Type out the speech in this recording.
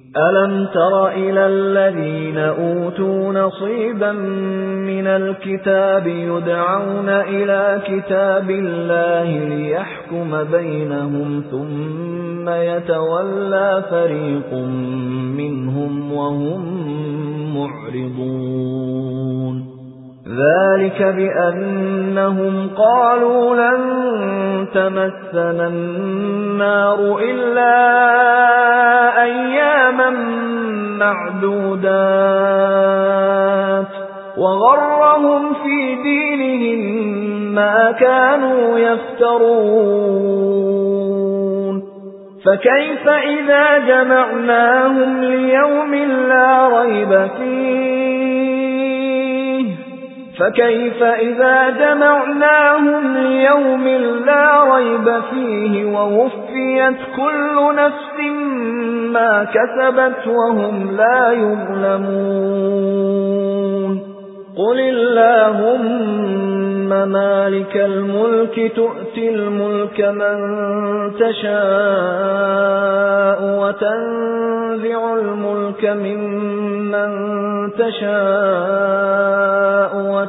أَلَمْ تَرَ إِلَى الَّذِينَ أُوتُوا نَصِيبًا مِنَ الْكِتَابِ يُدْعَوْنَ إِلَى كِتَابِ اللَّهِ لِيَحْكُمَ بَيْنَهُمْ ثُمَّ يَتَوَلَّى فَرِيقٌ مِنْهُمْ وَهُمْ مُعْرِضُونَ ذَلِكَ بِأَنَّهُمْ قَالُوا لَن تَمَسَّنَا النَّارُ إِلَّا مَّعْدُودَاتٍ وَغَرَّهُمْ فِي دِينِهِم مَّا كَانُوا يَفْتَرُونَ فَكَيْفَ إِذَا جَمَعْنَاهُمْ لِيَوْمٍ لَّا رَيْبَ فِيهِ فَكَيْفَ إِذَا جَمَعْنَاهُمْ لِيَوْمٍ لَّا رَيْبَ فِيهِ وَوُفِّيَتْ كُلُّ نَفْسٍ مَا كَسَبَتْ وَهُمْ لَا يُظْلَمُونَ. قُلِ اللَّهُمَّ مَالِكَ الْمُلْكِ تُؤْتِي الْمُلْكَ مَن تَشَاءُ وَتَنزِعُ الْمُلْكَ مِمَّن تَشَاءُ.